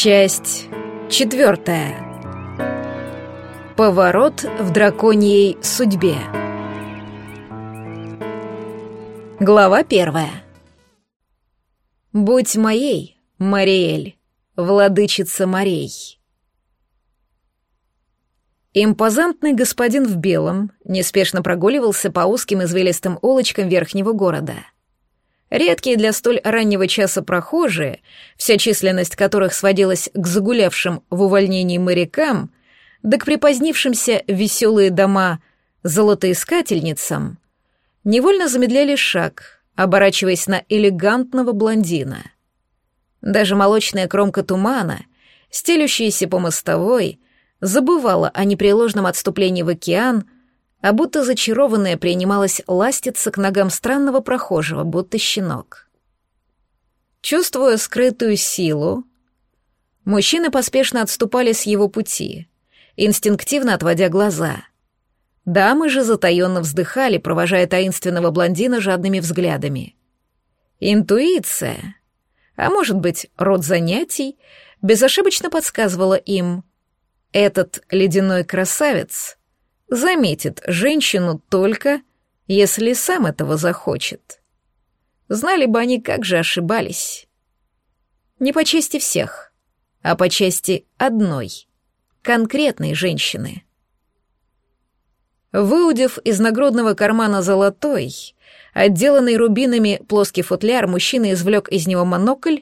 Часть четвертая. Поворот в драконьей судьбе. Глава первая. «Будь моей, Мариэль, владычица морей». Импозантный господин в белом неспешно прогуливался по узким извилистым улочкам верхнего города — Редкие для столь раннего часа прохожие, вся численность которых сводилась к загулявшим в увольнении морякам, да к припозднившимся веселые дома золотоискательницам, невольно замедляли шаг, оборачиваясь на элегантного блондина. Даже молочная кромка тумана, стелющаяся по мостовой, забывала о непреложном отступлении в океан — а будто зачарованная принималась ластиться к ногам странного прохожего, будто щенок. Чувствуя скрытую силу, мужчины поспешно отступали с его пути, инстинктивно отводя глаза. Дамы же затаенно вздыхали, провожая таинственного блондина жадными взглядами. Интуиция, а может быть, род занятий, безошибочно подсказывала им. Этот ледяной красавец заметит женщину только, если сам этого захочет. Знали бы они, как же ошибались. Не по части всех, а по части одной, конкретной женщины. Выудив из нагрудного кармана золотой, отделанный рубинами плоский футляр, мужчина извлек из него монокль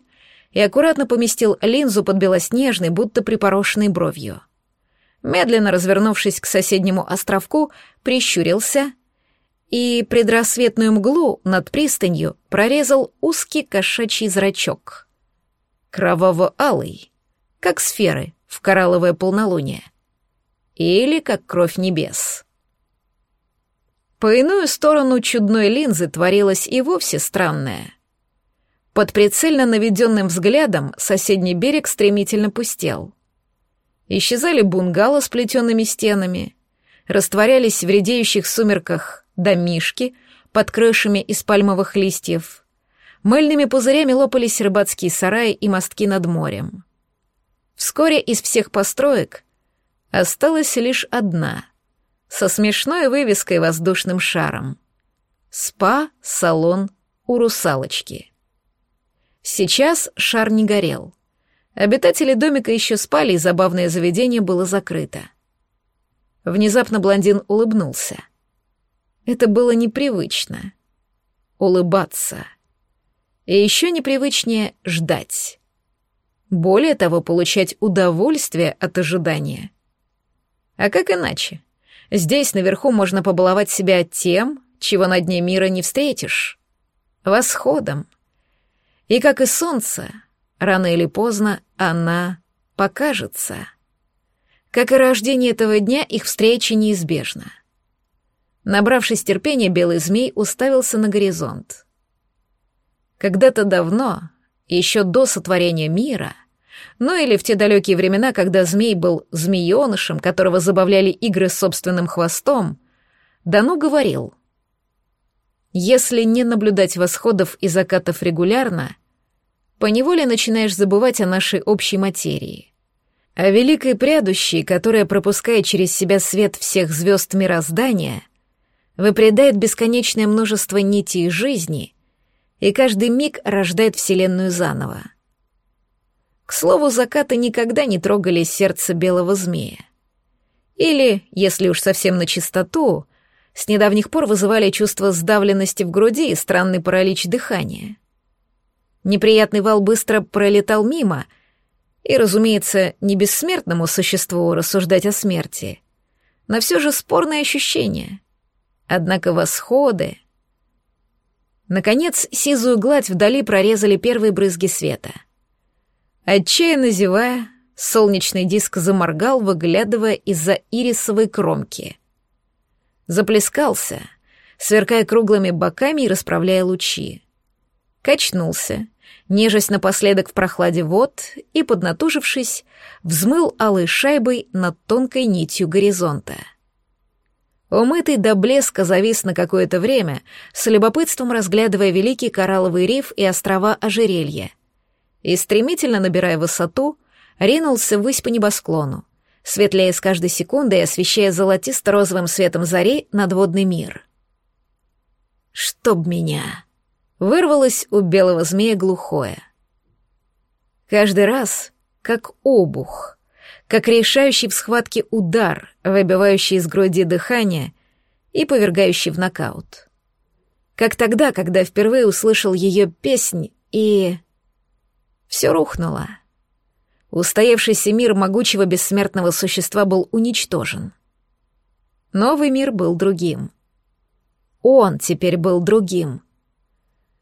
и аккуратно поместил линзу под белоснежной, будто припорошенной бровью медленно развернувшись к соседнему островку, прищурился и предрассветную мглу над пристанью прорезал узкий кошачий зрачок. Кроваво-алый, как сферы в коралловое полнолуние. Или как кровь небес. По иную сторону чудной линзы творилось и вовсе странное. Под прицельно наведенным взглядом соседний берег стремительно пустел. Исчезали бунгало с плетеными стенами, растворялись в редеющих сумерках домишки под крышами из пальмовых листьев. Мыльными пузырями лопались рыбацкие сараи и мостки над морем. Вскоре из всех построек осталась лишь одна, со смешной вывеской воздушным шаром. Спа-салон у русалочки. Сейчас шар не горел. Обитатели домика еще спали, и забавное заведение было закрыто. Внезапно блондин улыбнулся. Это было непривычно. Улыбаться. И еще непривычнее ждать. Более того, получать удовольствие от ожидания. А как иначе? Здесь наверху можно побаловать себя тем, чего на дне мира не встретишь. Восходом. И как и солнце, Рано или поздно она покажется. Как и рождение этого дня, их встреча неизбежна. Набравшись терпения, белый змей уставился на горизонт. Когда-то давно, еще до сотворения мира, ну или в те далекие времена, когда змей был змеенышем, которого забавляли игры с собственным хвостом, Дану говорил, «Если не наблюдать восходов и закатов регулярно, поневоле начинаешь забывать о нашей общей материи. О великой прядущей, которая пропускает через себя свет всех звезд мироздания, выпредает бесконечное множество нитей жизни и каждый миг рождает Вселенную заново. К слову, закаты никогда не трогали сердце белого змея. Или, если уж совсем на чистоту, с недавних пор вызывали чувство сдавленности в груди и странный паралич дыхания — Неприятный вал быстро пролетал мимо, и, разумеется, не бессмертному существу рассуждать о смерти, но все же спорное ощущение. Однако восходы... Наконец, сизую гладь вдали прорезали первые брызги света. Отчаянно зевая, солнечный диск заморгал, выглядывая из-за ирисовой кромки. Заплескался, сверкая круглыми боками и расправляя лучи. Качнулся, нежесть напоследок в прохладе вод и, поднатужившись, взмыл алой шайбой над тонкой нитью горизонта. Умытый до блеска завис на какое-то время, с любопытством разглядывая великий коралловый риф и острова ожерелья. И, стремительно набирая высоту, ринулся ввысь по небосклону, светлее с каждой секундой, освещая золотисто-розовым светом зари надводный мир. «Чтоб меня!» — вырвалось у белого змея глухое. Каждый раз, как обух, как решающий в схватке удар, выбивающий из груди дыхание и повергающий в нокаут. Как тогда, когда впервые услышал ее песнь и... Все рухнуло. Устоявшийся мир могучего бессмертного существа был уничтожен. Новый мир был другим. Он теперь был другим.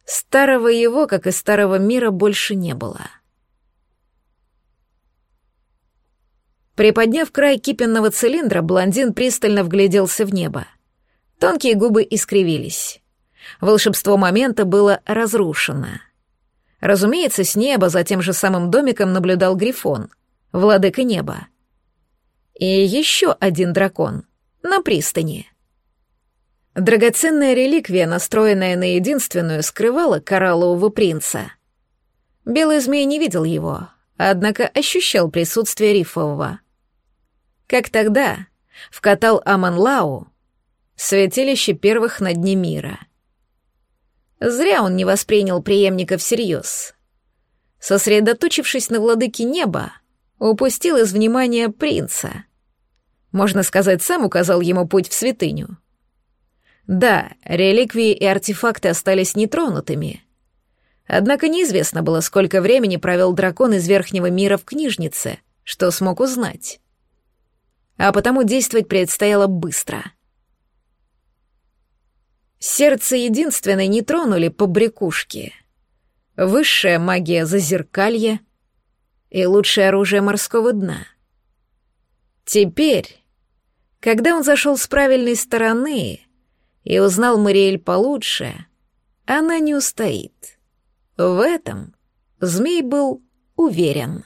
Старого его, как и старого мира, больше не было. Приподняв край кипенного цилиндра, блондин пристально вгляделся в небо. Тонкие губы искривились. Волшебство момента было разрушено — Разумеется, с неба за тем же самым домиком наблюдал Грифон, владыка неба. И еще один дракон на пристани. Драгоценная реликвия, настроенная на единственную, скрывала кораллового принца. Белый змей не видел его, однако ощущал присутствие рифового. Как тогда, в катал Аманлау, святилище первых на дне мира — Зря он не воспринял преемника всерьез. Сосредоточившись на владыке неба, упустил из внимания принца. Можно сказать, сам указал ему путь в святыню. Да, реликвии и артефакты остались нетронутыми. Однако неизвестно было, сколько времени провел дракон из Верхнего мира в книжнице, что смог узнать. А потому действовать предстояло быстро — Сердце единственной не тронули по брякушке. Высшая магия зазеркалья и лучшее оружие морского дна. Теперь, когда он зашел с правильной стороны и узнал Мариэль получше, она не устоит. В этом змей был уверен.